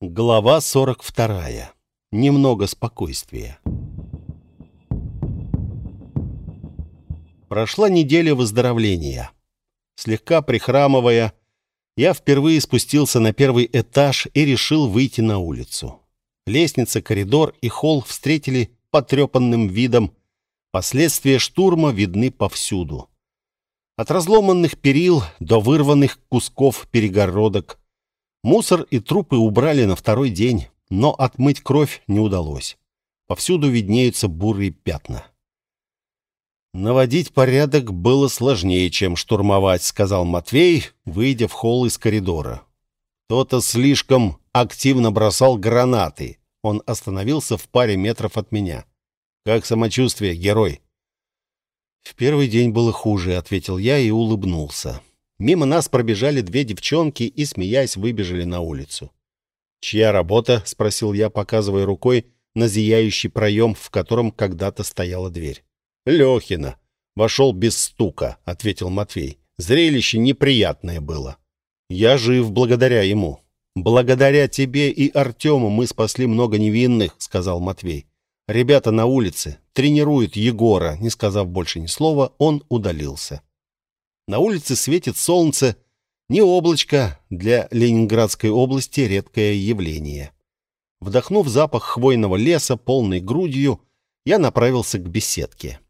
Глава 42. Немного спокойствия. Прошла неделя выздоровления. Слегка прихрамывая, я впервые спустился на первый этаж и решил выйти на улицу. Лестница, коридор и холл встретили потрепанным видом. Последствия штурма видны повсюду. От разломанных перил до вырванных кусков перегородок, Мусор и трупы убрали на второй день, но отмыть кровь не удалось. Повсюду виднеются бурые пятна. Наводить порядок было сложнее, чем штурмовать, сказал Матвей, выйдя в холл из коридора. Кто-то слишком активно бросал гранаты. Он остановился в паре метров от меня. Как самочувствие, герой? В первый день было хуже, ответил я и улыбнулся. Мимо нас пробежали две девчонки и, смеясь, выбежали на улицу. «Чья работа?» — спросил я, показывая рукой на зияющий проем, в котором когда-то стояла дверь. «Лехина. Вошел без стука», — ответил Матвей. «Зрелище неприятное было. Я жив благодаря ему». «Благодаря тебе и Артему мы спасли много невинных», — сказал Матвей. «Ребята на улице тренируют Егора». Не сказав больше ни слова, он удалился. На улице светит солнце, не облачко, для Ленинградской области редкое явление. Вдохнув запах хвойного леса полной грудью, я направился к беседке.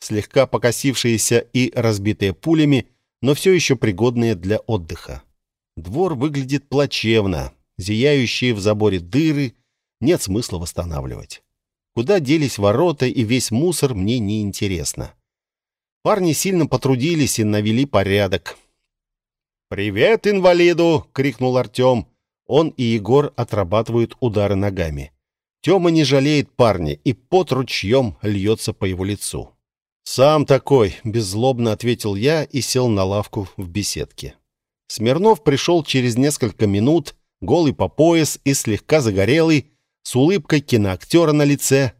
Слегка покосившиеся и разбитые пулями, но все еще пригодные для отдыха. Двор выглядит плачевно, зияющие в заборе дыры, нет смысла восстанавливать. Куда делись ворота и весь мусор, мне не интересно. Парни сильно потрудились и навели порядок. «Привет, инвалиду!» — крикнул Артем. Он и Егор отрабатывают удары ногами. Тёма не жалеет парня, и пот ручьем льется по его лицу. «Сам такой», — беззлобно ответил я и сел на лавку в беседке. Смирнов пришел через несколько минут, голый по пояс и слегка загорелый, с улыбкой киноактера на лице.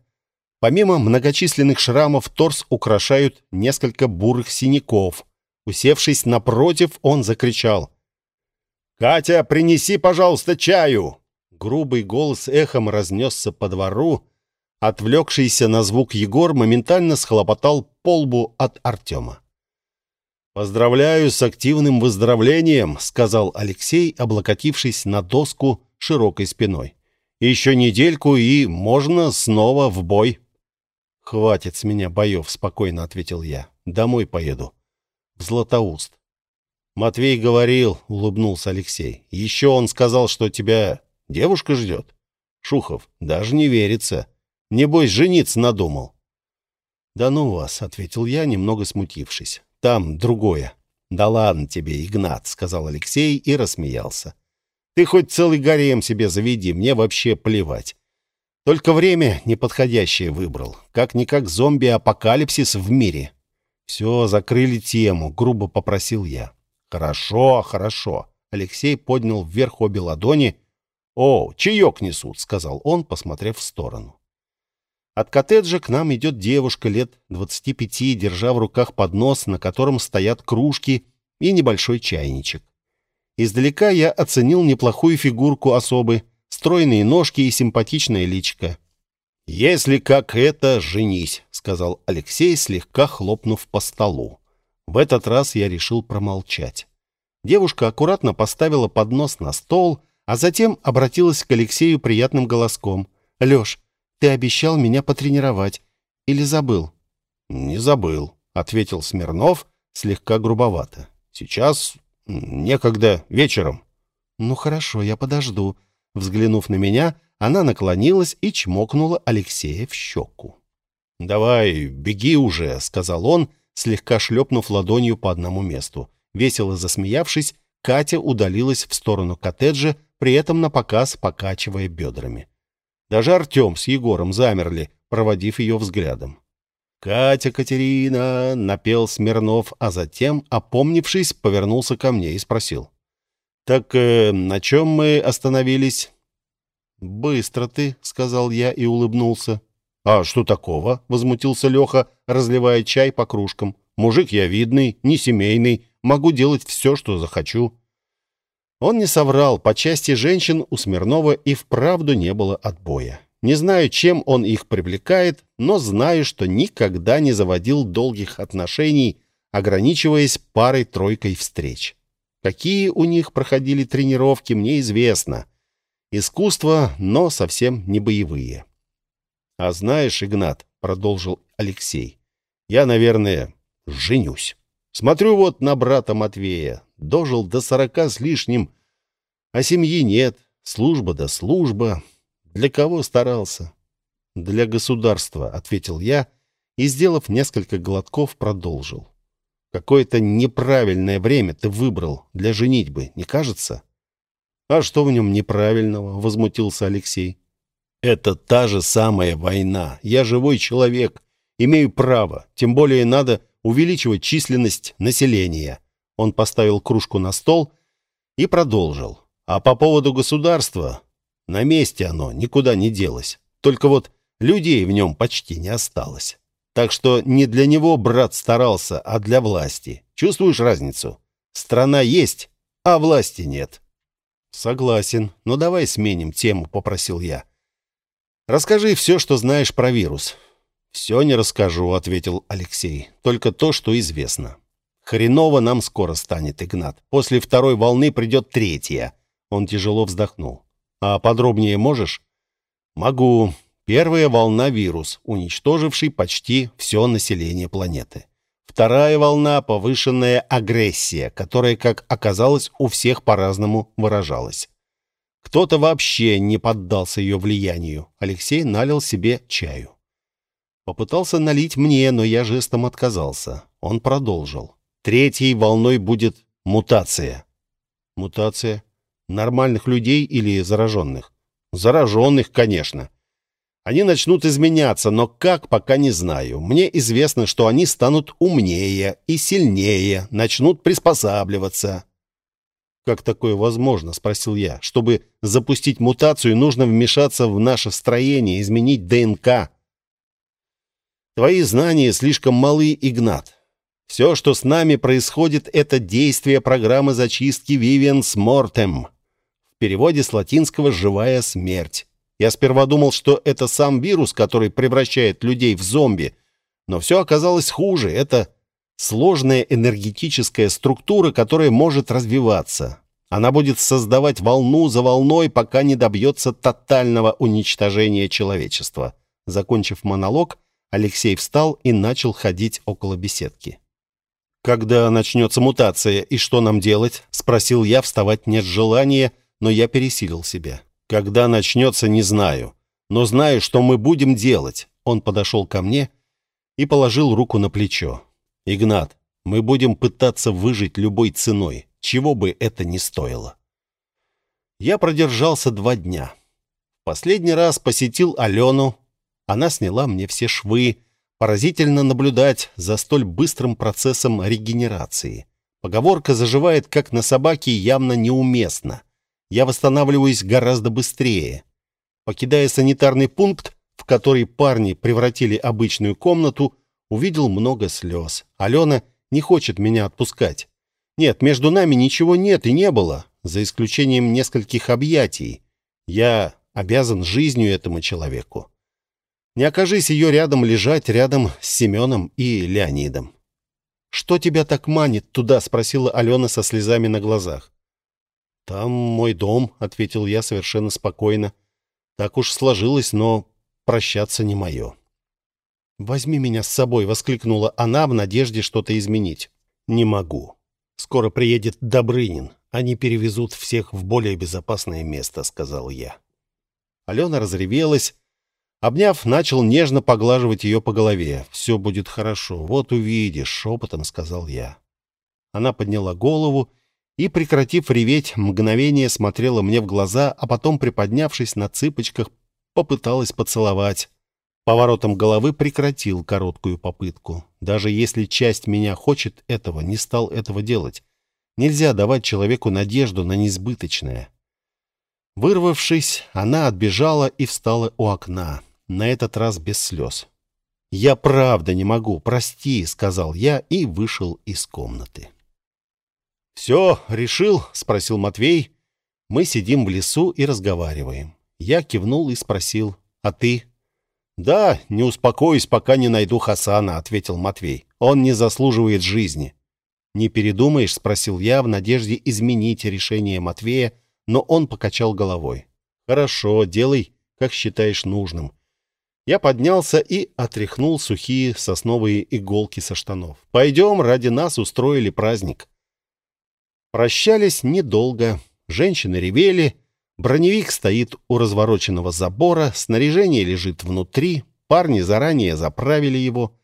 Помимо многочисленных шрамов, торс украшают несколько бурых синяков. Усевшись напротив, он закричал. «Катя, принеси, пожалуйста, чаю!» Грубый голос эхом разнесся по двору. Отвлекшийся на звук Егор моментально схлопотал полбу от Артема. «Поздравляю с активным выздоровлением», — сказал Алексей, облокотившись на доску широкой спиной. «Еще недельку, и можно снова в бой». «Хватит с меня боев», — спокойно ответил я. «Домой поеду. В Златоуст». «Матвей говорил», — улыбнулся Алексей. «Еще он сказал, что тебя девушка ждет». «Шухов, даже не верится. Небось, жениться надумал». «Да ну вас», — ответил я, немного смутившись. «Там другое». «Да ладно тебе, Игнат», — сказал Алексей и рассмеялся. «Ты хоть целый гарем себе заведи, мне вообще плевать. Только время неподходящее выбрал. Как-никак зомби-апокалипсис в мире. Все, закрыли тему, грубо попросил я. Хорошо, хорошо. Алексей поднял вверх обе ладони. «О, чаек несут», — сказал он, посмотрев в сторону. От коттеджа к нам идет девушка лет двадцати пяти, держа в руках поднос, на котором стоят кружки и небольшой чайничек. Издалека я оценил неплохую фигурку особы — стройные ножки и симпатичное личико. «Если как это, женись», — сказал Алексей, слегка хлопнув по столу. В этот раз я решил промолчать. Девушка аккуратно поставила поднос на стол, а затем обратилась к Алексею приятным голоском. «Лёш, ты обещал меня потренировать. Или забыл?» «Не забыл», — ответил Смирнов слегка грубовато. «Сейчас некогда вечером». «Ну хорошо, я подожду», Взглянув на меня, она наклонилась и чмокнула Алексея в щеку. «Давай, беги уже», — сказал он, слегка шлепнув ладонью по одному месту. Весело засмеявшись, Катя удалилась в сторону коттеджа, при этом напоказ покачивая бедрами. Даже Артем с Егором замерли, проводив ее взглядом. «Катя Катерина!» — напел Смирнов, а затем, опомнившись, повернулся ко мне и спросил. «Так э, на чем мы остановились?» «Быстро ты», — сказал я и улыбнулся. «А что такого?» — возмутился Леха, разливая чай по кружкам. «Мужик я видный, не семейный, могу делать все, что захочу». Он не соврал, по части женщин у Смирнова и вправду не было отбоя. Не знаю, чем он их привлекает, но знаю, что никогда не заводил долгих отношений, ограничиваясь парой-тройкой встреч. Какие у них проходили тренировки, мне известно. Искусство, но совсем не боевые. «А знаешь, Игнат», — продолжил Алексей, — «я, наверное, женюсь. Смотрю вот на брата Матвея. Дожил до сорока с лишним, а семьи нет, служба да служба. Для кого старался?» «Для государства», — ответил я и, сделав несколько глотков, продолжил. «Какое-то неправильное время ты выбрал для женитьбы, не кажется?» «А что в нем неправильного?» — возмутился Алексей. «Это та же самая война. Я живой человек, имею право. Тем более надо увеличивать численность населения». Он поставил кружку на стол и продолжил. «А по поводу государства, на месте оно никуда не делось. Только вот людей в нем почти не осталось. Так что не для него брат старался, а для власти. Чувствуешь разницу? Страна есть, а власти нет». «Согласен. Но давай сменим тему», — попросил я. «Расскажи все, что знаешь про вирус». «Все не расскажу», — ответил Алексей. «Только то, что известно». «Хреново нам скоро станет, Игнат. После второй волны придет третья». Он тяжело вздохнул. «А подробнее можешь?» «Могу. Первая волна — вирус, уничтоживший почти все население планеты. Вторая волна — повышенная агрессия, которая, как оказалось, у всех по-разному выражалась. Кто-то вообще не поддался ее влиянию. Алексей налил себе чаю. Попытался налить мне, но я жестом отказался. Он продолжил. Третьей волной будет мутация. Мутация? Нормальных людей или зараженных? Зараженных, конечно. Они начнут изменяться, но как, пока не знаю. Мне известно, что они станут умнее и сильнее, начнут приспосабливаться. «Как такое возможно?» — спросил я. «Чтобы запустить мутацию, нужно вмешаться в наше строение, изменить ДНК». «Твои знания слишком малы, Игнат. Все, что с нами происходит, это действие программы зачистки Vivians Mortem. В переводе с латинского «живая смерть». Я сперва думал, что это сам вирус, который превращает людей в зомби. Но все оказалось хуже. Это сложная энергетическая структура, которая может развиваться. Она будет создавать волну за волной, пока не добьется тотального уничтожения человечества. Закончив монолог, Алексей встал и начал ходить около беседки. «Когда начнется мутация и что нам делать?» — спросил я, вставать нет желания, но я пересилил себя. Когда начнется, не знаю. Но знаю, что мы будем делать. Он подошел ко мне и положил руку на плечо. Игнат, мы будем пытаться выжить любой ценой, чего бы это ни стоило. Я продержался два дня. Последний раз посетил Алену. Она сняла мне все швы. Поразительно наблюдать за столь быстрым процессом регенерации. Поговорка заживает, как на собаке, явно неуместна я восстанавливаюсь гораздо быстрее. Покидая санитарный пункт, в который парни превратили обычную комнату, увидел много слез. Алена не хочет меня отпускать. Нет, между нами ничего нет и не было, за исключением нескольких объятий. Я обязан жизнью этому человеку. Не окажись ее рядом лежать рядом с Семеном и Леонидом. «Что тебя так манит туда?» — спросила Алена со слезами на глазах. «Там мой дом», — ответил я совершенно спокойно. «Так уж сложилось, но прощаться не мое». «Возьми меня с собой», — воскликнула она в надежде что-то изменить. «Не могу. Скоро приедет Добрынин. Они перевезут всех в более безопасное место», — сказал я. Алена разревелась. Обняв, начал нежно поглаживать ее по голове. «Все будет хорошо. Вот увидишь», — шепотом сказал я. Она подняла голову и, прекратив реветь, мгновение смотрела мне в глаза, а потом, приподнявшись на цыпочках, попыталась поцеловать. Поворотом головы прекратил короткую попытку. Даже если часть меня хочет этого, не стал этого делать. Нельзя давать человеку надежду на несбыточное. Вырвавшись, она отбежала и встала у окна, на этот раз без слез. «Я правда не могу, прости», — сказал я и вышел из комнаты. «Все, решил?» — спросил Матвей, Мы сидим в лесу и разговариваем. Я кивнул и спросил, «А ты?» «Да, не успокоюсь, пока не найду Хасана», — ответил Матвей. «Он не заслуживает жизни». «Не передумаешь?» — спросил я в надежде изменить решение Матвея, но он покачал головой. «Хорошо, делай, как считаешь нужным». Я поднялся и отряхнул сухие сосновые иголки со штанов. «Пойдем, ради нас устроили праздник». Прощались недолго. Женщины ревели. Броневик стоит у развороченного забора, снаряжение лежит внутри. Парни заранее заправили его.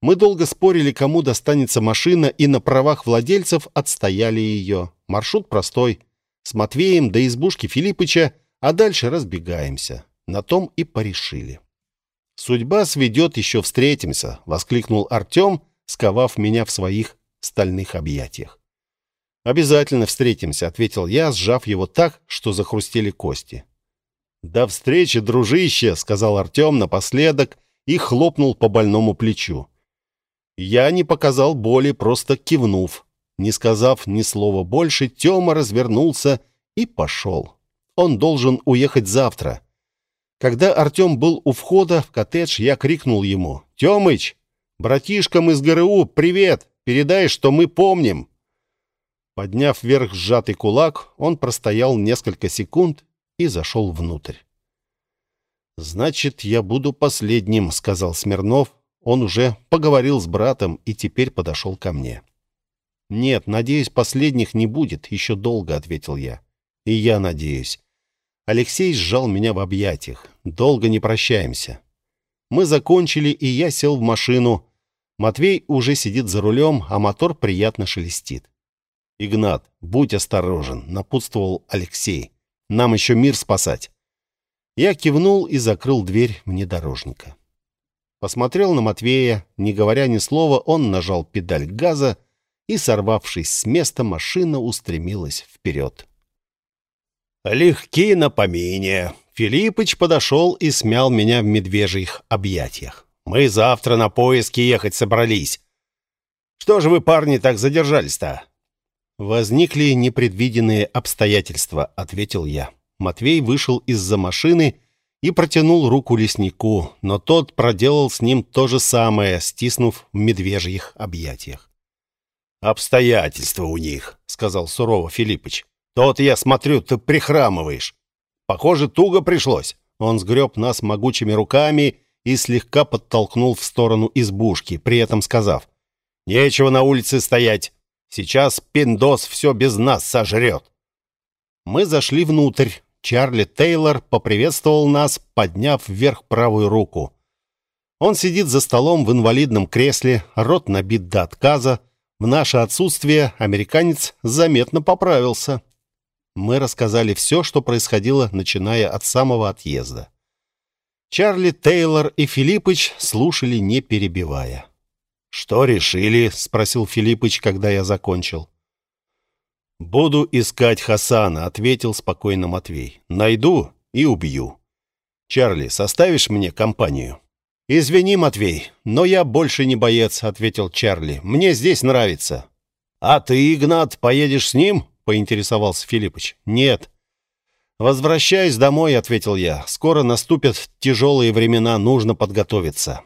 Мы долго спорили, кому достанется машина, и на правах владельцев отстояли ее. Маршрут простой. С Матвеем до избушки Филиппыча, а дальше разбегаемся. На том и порешили. «Судьба сведет, еще встретимся», — воскликнул Артем, сковав меня в своих стальных объятиях. «Обязательно встретимся», — ответил я, сжав его так, что захрустели кости. «До встречи, дружище», — сказал Артем напоследок и хлопнул по больному плечу. Я не показал боли, просто кивнув. Не сказав ни слова больше, Тёма развернулся и пошел. Он должен уехать завтра. Когда Артем был у входа в коттедж, я крикнул ему. «Тёмыч, братишкам из ГРУ привет! Передай, что мы помним!» Подняв вверх сжатый кулак, он простоял несколько секунд и зашел внутрь. «Значит, я буду последним», — сказал Смирнов. Он уже поговорил с братом и теперь подошел ко мне. «Нет, надеюсь, последних не будет, еще долго», — ответил я. «И я надеюсь. Алексей сжал меня в объятиях. Долго не прощаемся. Мы закончили, и я сел в машину. Матвей уже сидит за рулем, а мотор приятно шелестит. «Игнат, будь осторожен», — напутствовал Алексей. «Нам еще мир спасать». Я кивнул и закрыл дверь внедорожника. Посмотрел на Матвея. Не говоря ни слова, он нажал педаль газа, и, сорвавшись с места, машина устремилась вперед. Легки на помине. Филиппыч подошел и смял меня в медвежьих объятиях. Мы завтра на поиски ехать собрались. Что же вы, парни, так задержались-то? Возникли непредвиденные обстоятельства, ответил я. Матвей вышел из-за машины и протянул руку леснику, но тот проделал с ним то же самое, стиснув в медвежьих объятиях. «Обстоятельства у них», — сказал сурово Филиппыч. Тот, я смотрю, ты прихрамываешь. Похоже, туго пришлось. Он сгреб нас могучими руками и слегка подтолкнул в сторону избушки, при этом сказав, «Нечего на улице стоять. Сейчас пиндос все без нас сожрет». Мы зашли внутрь. Чарли Тейлор поприветствовал нас, подняв вверх правую руку. Он сидит за столом в инвалидном кресле, рот набит до отказа. В наше отсутствие американец заметно поправился. Мы рассказали все, что происходило, начиная от самого отъезда. Чарли, Тейлор и Филиппыч слушали, не перебивая. «Что решили?» — спросил Филиппыч, когда я закончил. «Буду искать Хасана», — ответил спокойно Матвей. «Найду и убью. Чарли, составишь мне компанию?» «Извини, Матвей, но я больше не боец», — ответил Чарли. «Мне здесь нравится». «А ты, Игнат, поедешь с ним?» — поинтересовался Филиппыч. «Нет». «Возвращаюсь домой», — ответил я. «Скоро наступят тяжелые времена, нужно подготовиться».